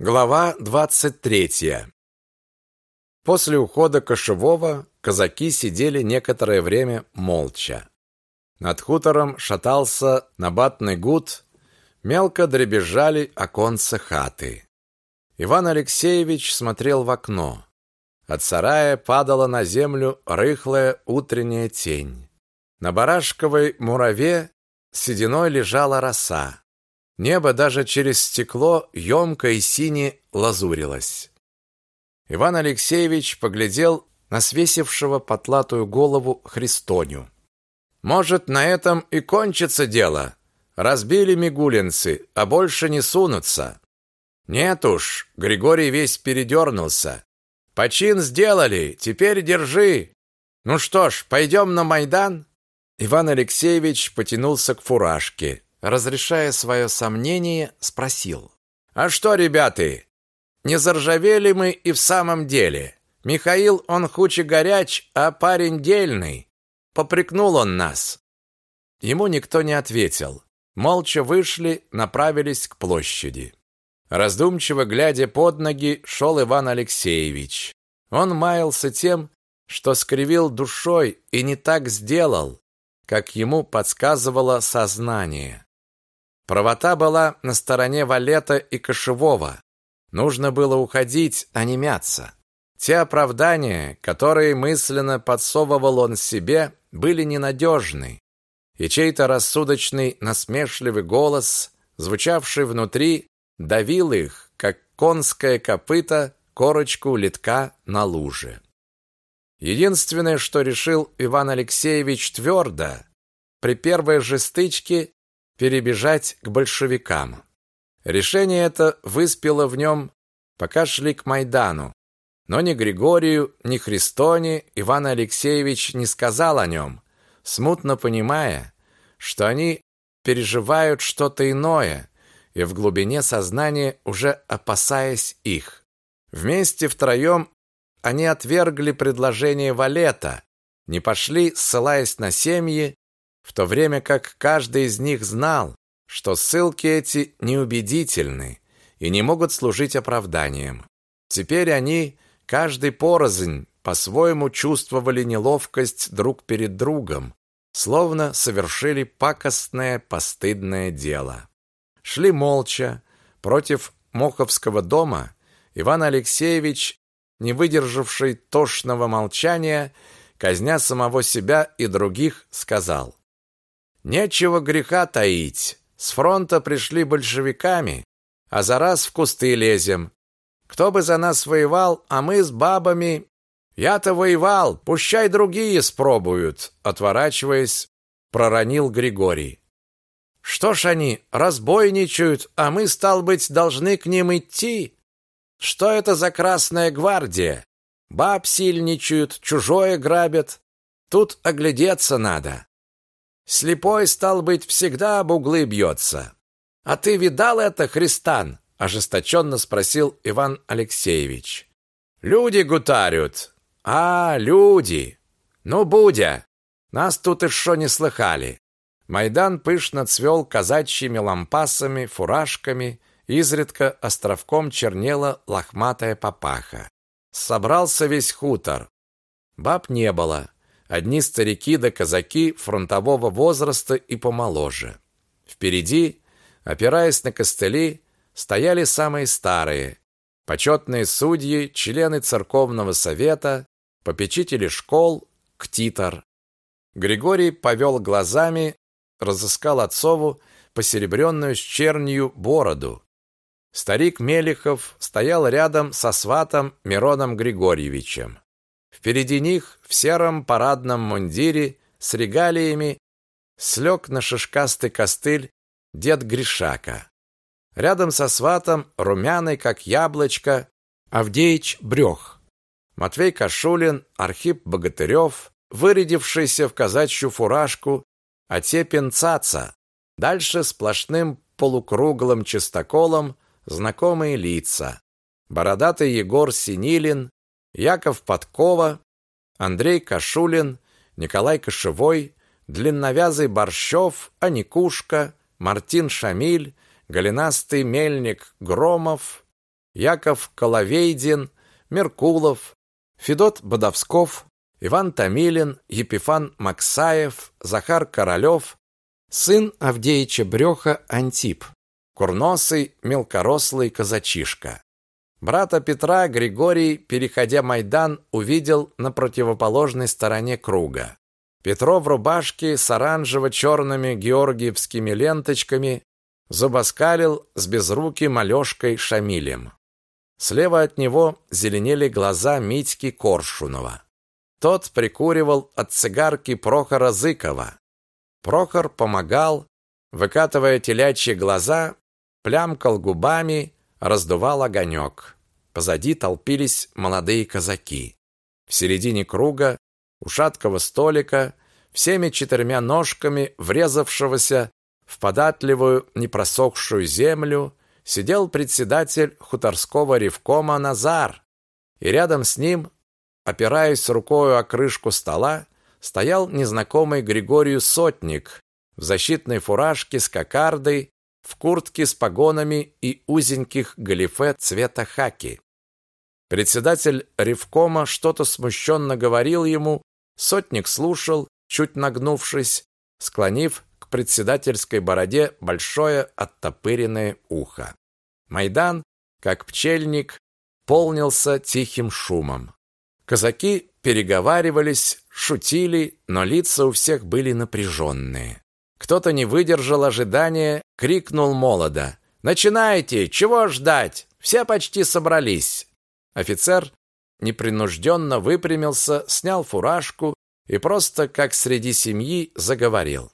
Глава 23. После ухода Кошевого казаки сидели некоторое время молча. Над хутором шатался набатный гуд, мелко дребезжали оконца хаты. Иван Алексеевич смотрел в окно. От сарая падала на землю рыхлая утренняя тень. На барашковой мураве сединой лежала роса. Небо даже через стекло ёмко и сине лазурилось. Иван Алексеевич поглядел на свесившего потлатую голову Христоню. Может, на этом и кончится дело. Разбили мигулинцы, а больше не сунутся. Нет уж, Григорий весь передернулся. Почин сделали, теперь держи. Ну что ж, пойдем на Майдан? Иван Алексеевич потянулся к фуражке разрешая свое сомнение, спросил. «А что, ребята, не заржавели мы и в самом деле? Михаил, он хуче горяч, а парень дельный. Попрекнул он нас». Ему никто не ответил. Молча вышли, направились к площади. Раздумчиво глядя под ноги, шел Иван Алексеевич. Он маялся тем, что скривил душой и не так сделал, как ему подсказывало сознание. Правота была на стороне Валета и Кошевого. Нужно было уходить, а не мяться. Те оправдания, которые мысленно подсовывал он себе, были ненадежны. И чей-то рассудочный, насмешливый голос, звучавший внутри, давил их, как конское копыто корочку литка на луже. Единственное, что решил Иван Алексеевич твердо, при первой же стычке перебежать к большевикам. Решение это выспело в нем, пока шли к Майдану. Но ни Григорию, ни Христоне Иван Алексеевич не сказал о нем, смутно понимая, что они переживают что-то иное и в глубине сознания уже опасаясь их. Вместе втроем они отвергли предложение Валета, не пошли, ссылаясь на семьи, в то время как каждый из них знал, что ссылки эти неубедительны и не могут служить оправданием. Теперь они, каждый порознь, по-своему чувствовали неловкость друг перед другом, словно совершили пакостное, постыдное дело. Шли молча. Против Моховского дома Иван Алексеевич, не выдержавший тошного молчания, казня самого себя и других, сказал: Нечего греха таить. С фронта пришли большевиками, а за раз в кусты лезем. Кто бы за нас воевал, а мы с бабами... Я-то воевал, пущай другие спробуют, отворачиваясь, проронил Григорий. Что ж они разбойничают, а мы стал быть должны к ним идти? Что это за красная гвардия? Баб сильничают, чужое грабят. Тут оглядеться надо. Слепой, стал быть, всегда об углы бьется. А ты видал это, Христан? ожесточенно спросил Иван Алексеевич. Люди гутарят. А, люди. Ну, будя. Нас тут еще не слыхали. Майдан пышно цвел казачьими лампасами, фуражками, изредка островком чернела лохматая папаха. Собрался весь хутор. Баб не было. Одни старики да казаки фронтового возраста и помоложе. Впереди, опираясь на костыли, стояли самые старые, почетные судьи, члены церковного совета, попечители школ, ктитор. Григорий повел глазами, разыскал отцову посеребренную с чернью бороду. Старик Мелихов стоял рядом со сватом Мироном Григорьевичем. Впереди них в сером парадном мундире с регалиями слег на шишкастый костыль дед Гришака. Рядом со сватом, румяный как яблочко, Авдеич Брёх. Матвей Кашулин, Архип Богатырев, вырядившийся в казачью фуражку, Отепин Цаца. Дальше сплошным полукруглым чистоколом знакомые лица. Бородатый Егор Синилин, Яков Подкова, Андрей Кашулин, Николай Кошевой, длинновязый Борщев, Аникушка, Мартин Шамиль, голенастый мельник Громов, Яков Коловейдин, Меркулов, Федот Бодовсков, Иван Томилин, Епифан Максаев, Захар Королев, сын Авдеича Брёха Антип, курносый, мелкорослый казачишка. Брата Петра Григорий, переходя Майдан, увидел на противоположной стороне круга. Петро в рубашке с оранжево-черными георгиевскими ленточками зубоскалил с безруким Алешкой Шамилем. Слева от него зеленели глаза Митьки Коршунова. Тот прикуривал от цигарки Прохора Зыкова. Прохор помогал, выкатывая телячьи глаза, плямкал губами, раздувал огонек. Позади толпились молодые казаки. В середине круга, у шаткого столика, всеми четырьмя ножками врезавшегося в податливую, непросохшую землю, сидел председатель хуторского ревкома Назар, и рядом с ним, опираясь рукой о крышку стола, стоял незнакомый Григорию Сотник в защитной фуражке с кокардой, в куртке с погонами и узеньких галифе цвета хаки. Председатель ревкома что-то смущенно говорил ему, Сотник слушал, чуть нагнувшись, склонив к председательской бороде большое оттопыренное ухо. Майдан, как пчельник, полнился тихим шумом. Казаки переговаривались, шутили, но лица у всех были напряженные. Кто-то не выдержал ожидания, крикнул молодо. «Начинайте! Чего ждать? Все почти собрались!» Офицер непринужденно выпрямился, снял фуражку и просто, как среди семьи, заговорил.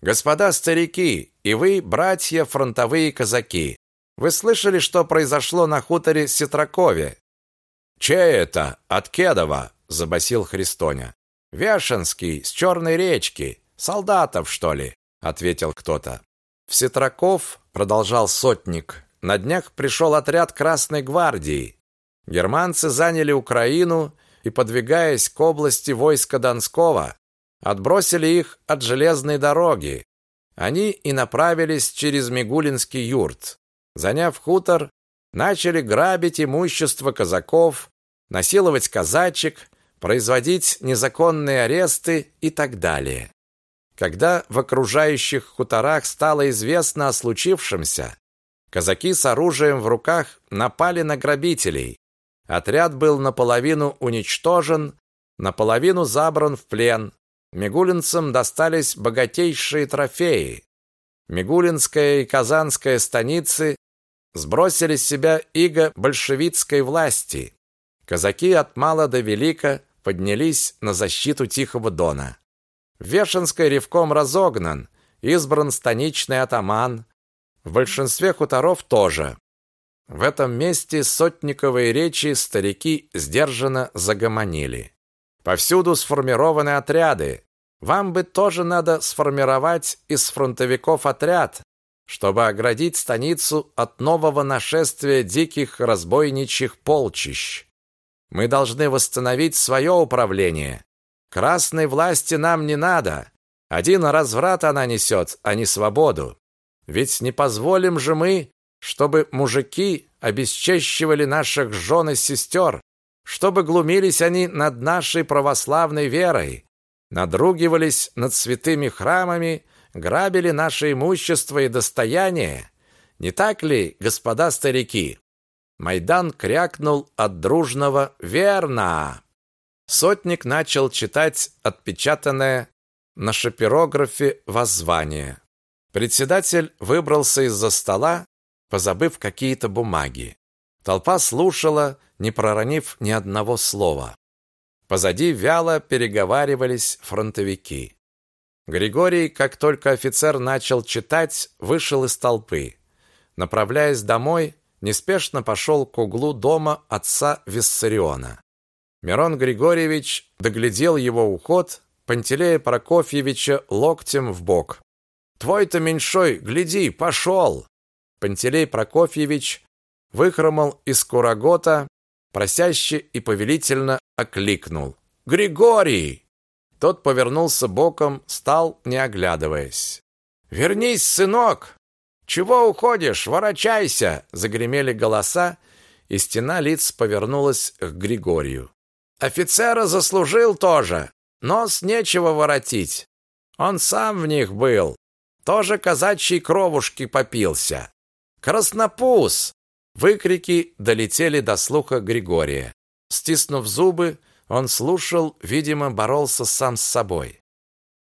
«Господа старики, и вы, братья фронтовые казаки, вы слышали, что произошло на хуторе Сетракове?» «Чей это? От Кедова?» – забасил Христоня. «Вяшинский, с Черной речки. Солдатов, что ли?» – ответил кто-то. «В Сетраков, – продолжал сотник, – на днях пришел отряд Красной гвардии. Германцы заняли Украину и, подвигаясь к области войска Донского, отбросили их от железной дороги. Они и направились через Мигулинский юрт. Заняв хутор, начали грабить имущество казаков, насиловать казачек, производить незаконные аресты и так далее. Когда в окружающих хуторах стало известно о случившемся, казаки с оружием в руках напали на грабителей, Отряд был наполовину уничтожен, наполовину забран в плен. Мигулинцам достались богатейшие трофеи. Мигулинская и Казанская станицы сбросили с себя иго большевистской власти. Казаки от мала до велика поднялись на защиту Тихого Дона. Вешенской ревком разогнан, избран станичный атаман. В большинстве хуторов тоже. В этом месте сотниковые речи старики сдержанно загомонили. Повсюду сформированы отряды. Вам бы тоже надо сформировать из фронтовиков отряд, чтобы оградить станицу от нового нашествия диких разбойничьих полчищ. Мы должны восстановить свое управление. Красной власти нам не надо. Один разврат она несет, а не свободу. Ведь не позволим же мы, чтобы мужики обесчещивали наших жен и сестер, чтобы глумились они над нашей православной верой, надругивались над святыми храмами, грабили наше имущество и достояние. Не так ли, господа старики? Майдан крякнул от дружного «Верно!». Сотник начал читать отпечатанное на шапирографе воззвание. Председатель выбрался из-за стола позабыв какие-то бумаги. Толпа слушала, не проронив ни одного слова. Позади вяло переговаривались фронтовики. Григорий, как только офицер начал читать, вышел из толпы. Направляясь домой, неспешно пошел к углу дома отца Виссариона. Мирон Григорьевич доглядел его уход, Пантелея Прокофьевича локтем в бок. «Твой-то меньшой, гляди, пошел!» Пантелей Прокофьевич выхромал из курагота, просяще и повелительно окликнул. «Григорий!» Тот повернулся боком, стал, не оглядываясь. «Вернись, сынок! Чего уходишь? Ворочайся!» Загремели голоса, и стена лиц повернулась к Григорию. Офицера заслужил тоже. Нос нечего воротить. Он сам в них был. Тоже казачьей кровушки попился. Краснопуз! Выкрики долетели до слуха Григория. Стиснув зубы, он слушал, видимо, боролся сам с собой.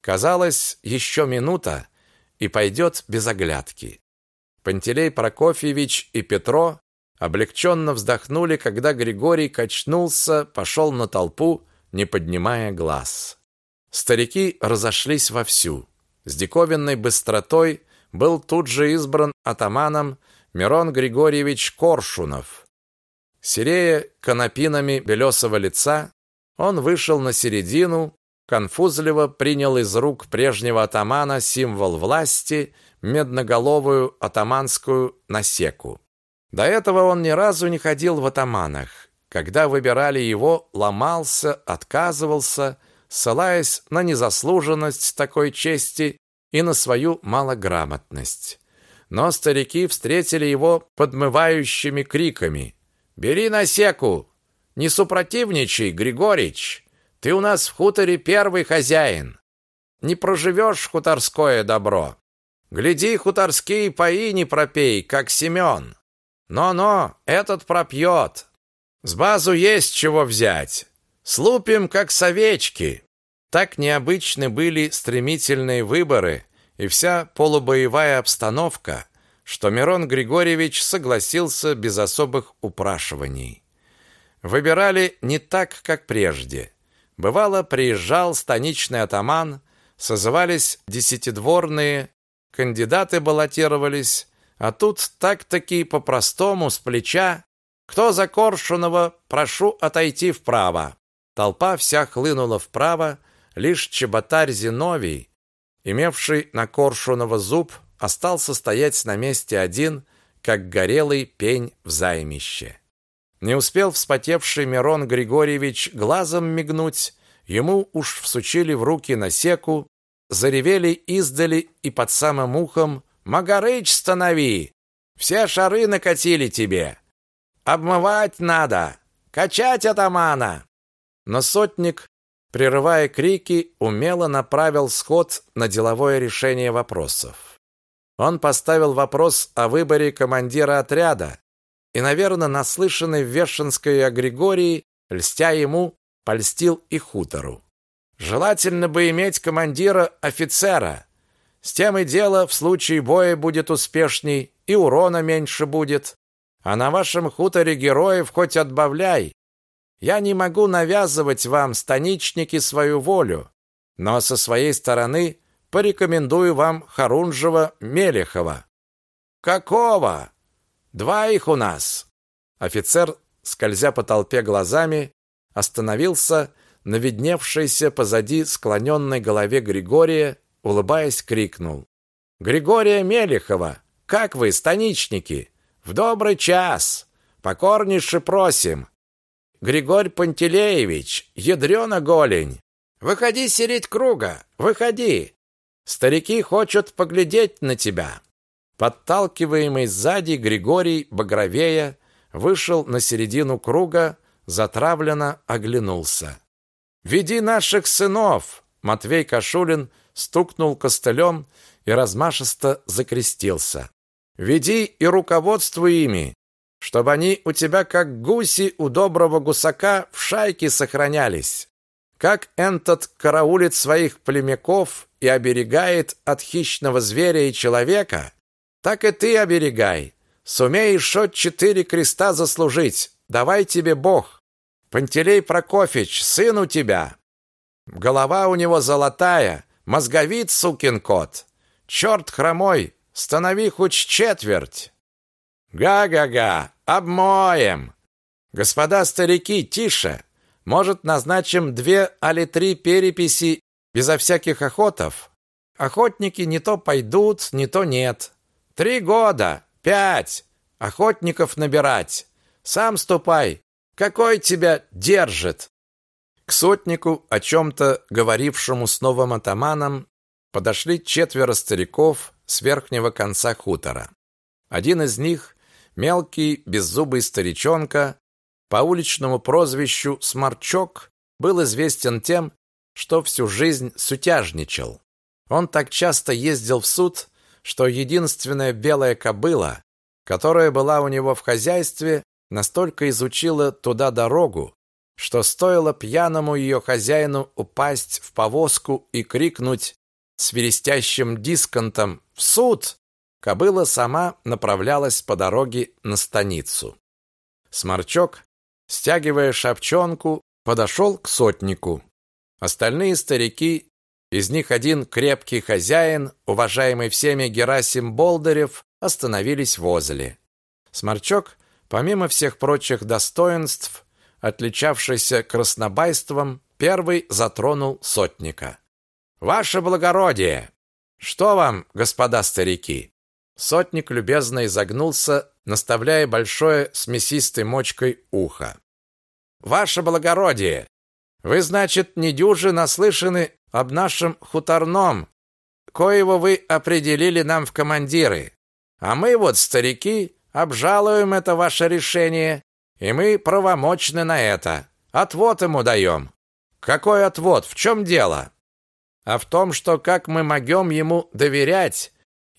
Казалось, еще минута, и пойдет без оглядки. Пантелей Прокофьевич и Петро облегченно вздохнули, когда Григорий качнулся, пошел на толпу, не поднимая глаз. Старики разошлись вовсю. С диковинной быстротой был тут же избран атаманом Мирон Григорьевич Коршунов. Серея конопинами белесого лица, он вышел на середину, конфузливо принял из рук прежнего атамана символ власти, медноголовую атаманскую насеку. До этого он ни разу не ходил в атаманах. Когда выбирали его, ломался, отказывался, ссылаясь на незаслуженность такой чести и на свою малограмотность. Но старики встретили его подмывающими криками. «Бери насеку! Не супротивничай, Григорич! Ты у нас в хуторе первый хозяин! Не проживешь хуторское добро! Гляди, хуторские паи не пропей, как Семен! Но-но, этот пропьет! С базу есть чего взять! Слупим, как совечки!» Так необычны были стремительные выборы и вся полубоевая обстановка, что Мирон Григорьевич согласился без особых упрашиваний. Выбирали не так, как прежде. Бывало, приезжал станичный атаман, созывались десятидворные, кандидаты баллотировались, а тут так-таки по-простому, с плеча, кто за Коршунова, прошу отойти вправо. Толпа вся хлынула вправо, лишь чеботарь Зиновий, имевший на Коршунова зуб, остался стоять на месте один, как горелый пень в займище. Не успел вспотевший Мирон Григорьевич глазом мигнуть, ему уж всучили в руки насеку, заревели издали и под самым ухом «Магарыч, станови! Все шары накатили тебе! Обмывать надо! Качать атамана!» Но сотник, прерывая крики, умело направил сход на деловое решение вопросов. Он поставил вопрос о выборе командира отряда, и, наверное, наслышанный в Вершинской о Григории, льстя ему, польстил и хутору. Желательно бы иметь командира офицера. С тем и дело, в случае боя будет успешней, и урона меньше будет. А на вашем хуторе героев хоть отбавляй. Я не могу навязывать вам, станичники, свою волю, но со своей стороны порекомендую вам Харунжева Мелехова. Какого? Два их у нас. Офицер, скользя по толпе глазами, остановился на видневшейся позади склоненной голове Григория, улыбаясь, крикнул: "Григория Мелехова, как вы, станичники? В добрый час. Покорнейше просим. Григорий Пантелеевич, ядрёна голень. Выходи сереть круга, выходи. Старики хотят поглядеть на тебя. Подталкиваемый сзади Григорий Багровея вышел на середину круга, затравленно оглянулся. «Веди наших сынов!» Матвей Кашулин стукнул костылем и размашисто закрестился. «Веди и руководствуй ими, чтобы они у тебя как гуси у доброго гусака в шайке сохранялись. Как этот караулит своих племяков и оберегает от хищного зверя и человека, так и ты оберегай. Сумеешь шот четыре креста заслужить. Давай тебе Бог. Пантелей Прокофьевич, сын у тебя. Голова у него золотая, мозговит сукин кот. Черт хромой, станови хоть четверть. Га-га-га, обмоем. Господа старики, тише. Может, назначим две али три переписи безо всяких охотов? Охотники не то пойдут, не то нет. Три года, пять, охотников набирать. Сам ступай. Какой тебя держит? К сотнику, о чем-то говорившему с новым атаманом, подошли четверо стариков с верхнего конца хутора. Один из них, Мелкий, беззубый старичонка по уличному прозвищу Сморчок был известен тем, что всю жизнь сутяжничал. Он так часто ездил в суд, что единственная белая кобыла, которая была у него в хозяйстве, настолько изучила туда дорогу, что стоило пьяному ее хозяину упасть в повозку и крикнуть свирестящим дисконтом «В суд!», кобыла сама направлялась по дороге на станицу. Сморчок, стягивая шапчонку, подошел к сотнику. Остальные старики, из них один крепкий хозяин, уважаемый всеми Герасим Болдырев, остановились возле. Сморчок, помимо всех прочих достоинств, отличавшийся краснобайством, первый затронул сотника. Ваше благородие, что вам, господа старики? Сотник любезно изогнулся, наставляя большое с мясистой мочкой ухо. Ваше благородие, вы, значит, недюже наслышаны об нашем хуторном, коего вы определили нам в командиры. А мы вот, старики, обжалуем это ваше решение, и мы правомочны на это. Отвод ему даем». «Какой отвод? В чем дело?» «А в том, что как мы могем ему доверять,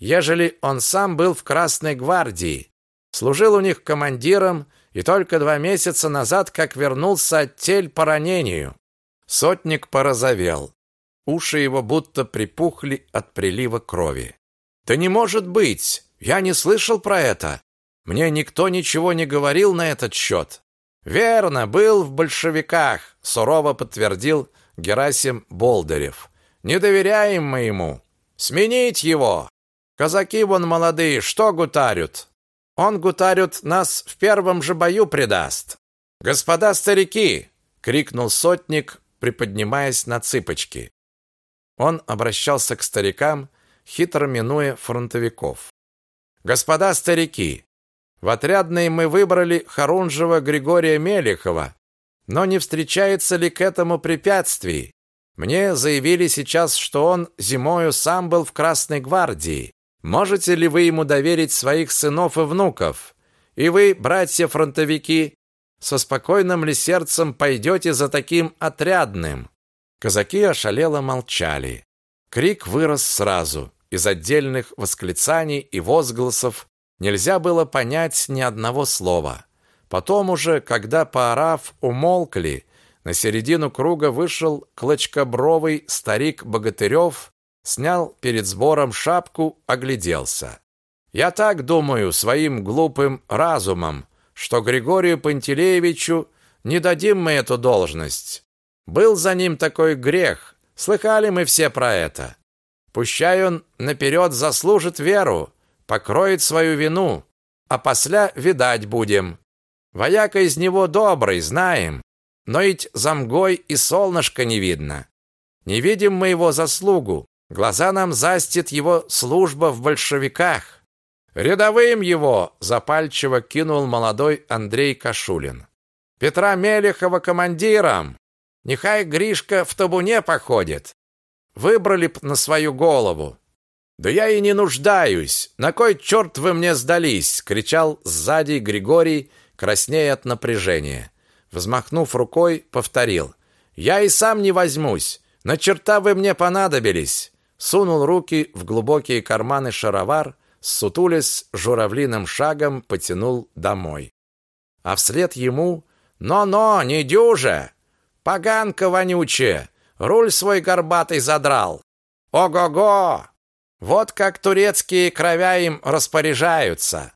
ежели он сам был в Красной гвардии, служил у них командиром и только два месяца назад как вернулся от тель по ранению». Сотник порозовел. Уши его будто припухли от прилива крови. «Да не может быть! Я не слышал про это! Мне никто ничего не говорил на этот счет». «Верно, был в большевиках», — сурово подтвердил Герасим Болдырев. «Не доверяем мы ему. Сменить его! Казаки вон молодые, что гутарют? Он гутарют нас в первом же бою предаст». «Господа старики!» — крикнул сотник, приподнимаясь на цыпочки. Он обращался к старикам, хитро минуя фронтовиков. «Господа старики, в отрядные мы выбрали Харунжева Григория Мелехова, но не встречается ли к этому препятствий? Мне заявили сейчас, что он зимою сам был в Красной гвардии. Можете ли вы ему доверить своих сынов и внуков? И вы, братья-фронтовики, со спокойным ли сердцем пойдете за таким отрядным? Казаки ошалело молчали. Крик вырос сразу. Из отдельных восклицаний и возгласов нельзя было понять ни одного слова. Потом уже, когда поорав умолкли, на середину круга вышел клочкобровый старик Богатырев, снял перед сбором шапку, огляделся. Я так думаю своим глупым разумом, что Григорию Пантелеевичу не дадим мы эту должность. Был за ним такой грех. Слыхали мы все про это. Пущай он наперед заслужит веру, покроет свою вину, а после видать будем. Вояка из него добрый, знаем, но ведь за мгой и солнышко не видно. Не видим мы его заслугу, глаза нам застит его служба в большевиках. Рядовым его запальчиво кинул молодой Андрей Кашулин. Петра Мелехова командиром. Нехай Гришка в табуне походит. Выбрали б на свою голову. Да я и не нуждаюсь. На кой черт вы мне сдались? кричал сзади Григорий, краснея от напряжения. Взмахнув рукой, повторил: Я и сам не возьмусь. На черта вы мне понадобились. Сунул руки в глубокие карманы шаровар, сутулясь журавлиным шагом потянул домой. А вслед ему: "Но-но, не дюже!" Поганка вонючая, руль свой горбатый задрал. Ого-го! Вот как турецкие кровя им распоряжаются.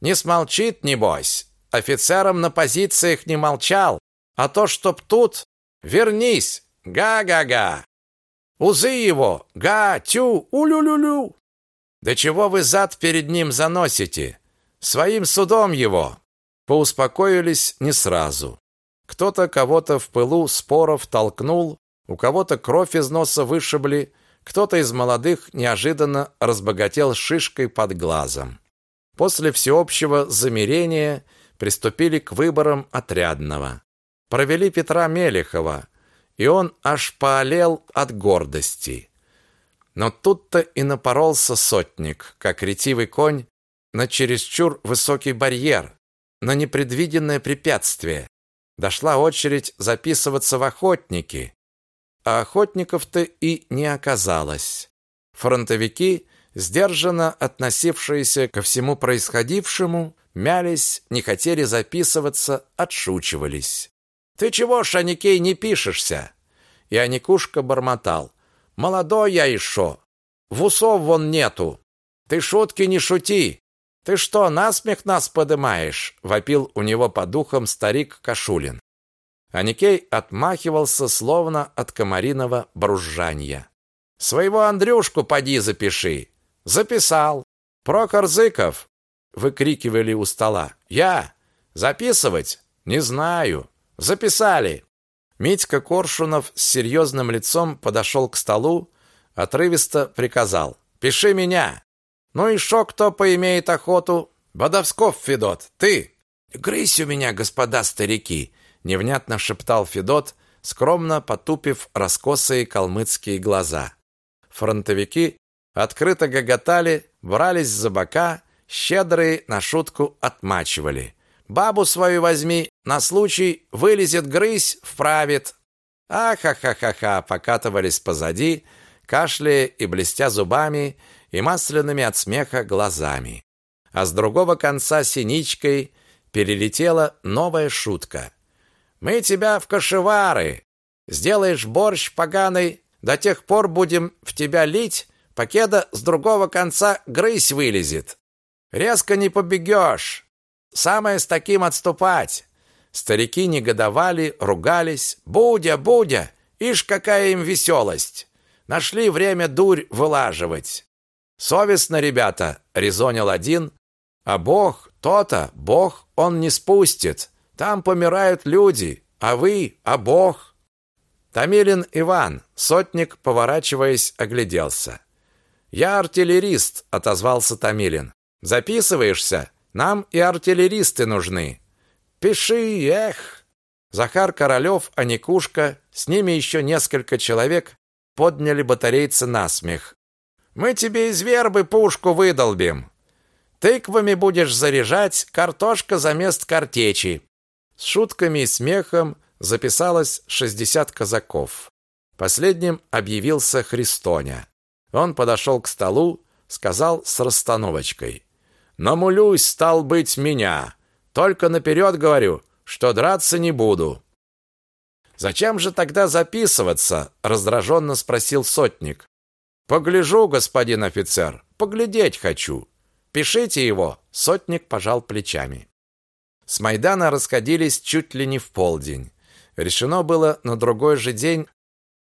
Не смолчит, небось. Офицерам на позициях не молчал. А то, чтоб тут... Вернись! Га-га-га! Узы его! Га-тю! Улю-лю-лю! Да чего вы зад перед ним заносите? Своим судом его!» Поуспокоились не сразу. Кто-то кого-то в пылу споров толкнул, у кого-то кровь из носа вышибли, кто-то из молодых неожиданно разбогател шишкой под глазом. После всеобщего замирения приступили к выборам отрядного. Провели Петра Мелехова, и он аж поолел от гордости. Но тут-то и напоролся сотник, как ретивый конь, на чересчур высокий барьер, на непредвиденное препятствие. Дошла очередь записываться в охотники, а охотников-то и не оказалось. Фронтовики, сдержанно относившиеся ко всему происходившему, мялись, не хотели записываться, отшучивались. «Ты чего, Шаникей, не пишешься?» И Аникушка бормотал. «Молодой я еще, в усов вон нету. Ты шутки не шути. Ты что, насмех нас подымаешь?» Вопил у него по духам старик Кашулин. Аникей отмахивался, словно от комариного бружжания. «Своего Андрюшку поди запиши». «Записал». «Прокор Зыков», — выкрикивали у стола. «Я? Записывать? Не знаю. Записали». Митька Коршунов с серьезным лицом подошел к столу, отрывисто приказал: "Пиши меня". Ну и шо кто поимеет охоту? Бодовсков Федот, ты. Грысь у меня, господа старики, невнятно шептал Федот, скромно потупив раскосые калмыцкие глаза. Фронтовики открыто гоготали, брались за бока, щедрые на шутку отмачивали. Бабу свою возьми, на случай вылезет грызь, вправит. Ахахахаха, покатывались позади, кашляя и блестя зубами и масляными от смеха глазами. А с другого конца синичкой перелетела новая шутка. «Мы тебя в кошевары! Сделаешь борщ поганый, до тех пор будем в тебя лить, покеда с другого конца грызь вылезет. Резко не побегешь. Самое с таким отступать». Старики негодовали, ругались. «Будя, Будя! Ишь, какая им веселость! Нашли время дурь вылаживать. Совестно, ребята, резонил один, а Бог, то-то, Бог он не спустит. Там помирают люди, а вы, а Бог. Тамилин Иван, сотник, поворачиваясь, огляделся. Я артиллерист, отозвался Тамилин. Записываешься? Нам и артиллеристы нужны. Пиши, эх. Захар Королёв, Аникушка, с ними еще несколько человек подняли батарейцы на смех. Мы тебе из вербы пушку выдолбим. Тыквами будешь заряжать, картошка за мест картечи. С шутками и смехом записалось 60 казаков. Последним объявился Христоня. Он подошел к столу, сказал с расстановочкой: "Намулюсь, стал быть, меня. Только наперед говорю, что драться не буду". Зачем же тогда записываться? раздраженно спросил сотник. Погляжу, господин офицер, поглядеть хочу. Пишите его, сотник пожал плечами. С Майдана расходились чуть ли не в полдень. Решено было на другой же день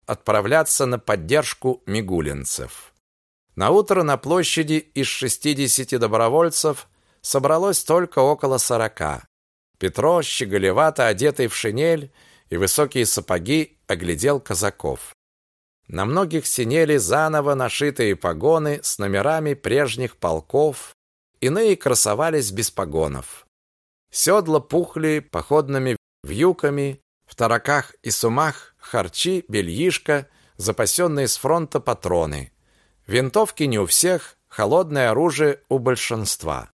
отправляться на поддержку мигулинцев. На утро на площади из 60 добровольцев собралось только около сорока. Петро, щеголевато одетый в шинель, и высокие сапоги оглядел казаков. На многих синели заново нашитые погоны с номерами прежних полков, иные красовались без погонов. Седла пухли походными вьюками, в тараках и сумах харчи, бельишко, запасенные с фронта патроны. Винтовки не у всех, холодное оружие у большинства.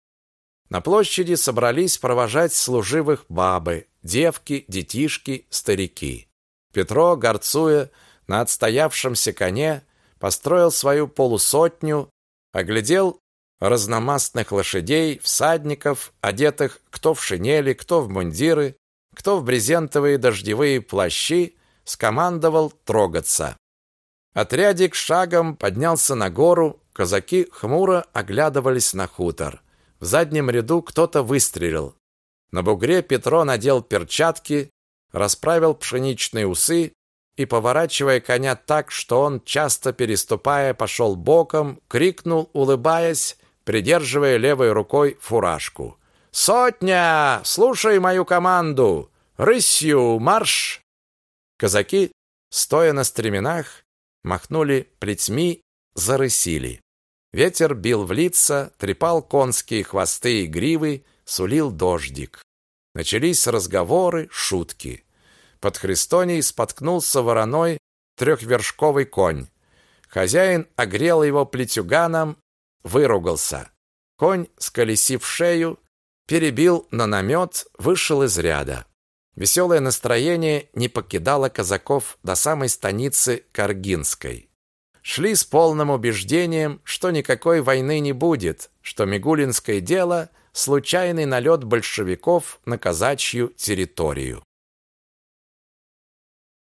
На площади собрались провожать служивых бабы, девки, детишки, старики. Петро, горцуя на отстоявшемся коне, построил свою полусотню, оглядел разномастных лошадей, всадников, одетых кто в шинели, кто в мундиры, кто в брезентовые дождевые плащи, скомандовал трогаться. Отрядик шагом поднялся на гору, казаки хмуро оглядывались на хутор. В заднем ряду кто-то выстрелил. На бугре Петро надел перчатки, расправил пшеничные усы и, поворачивая коня так, что он, часто переступая, пошел боком, крикнул, улыбаясь, придерживая левой рукой фуражку. «Сотня! Слушай мою команду! Рысью марш!» Казаки, стоя на стременах, махнули плетьми, зарысили. Ветер бил в лица, трепал конские хвосты и гривы, сулил дождик. Начались разговоры, шутки. Под Христоней споткнулся вороной трехвершковый конь. Хозяин огрел его плетюганом, выругался. Конь, сколесив шею, перебил на намет, вышел из ряда. Веселое настроение не покидало казаков до самой станицы Каргинской. Шли с полным убеждением, что никакой войны не будет, что Мигулинское дело – случайный налет большевиков на казачью территорию.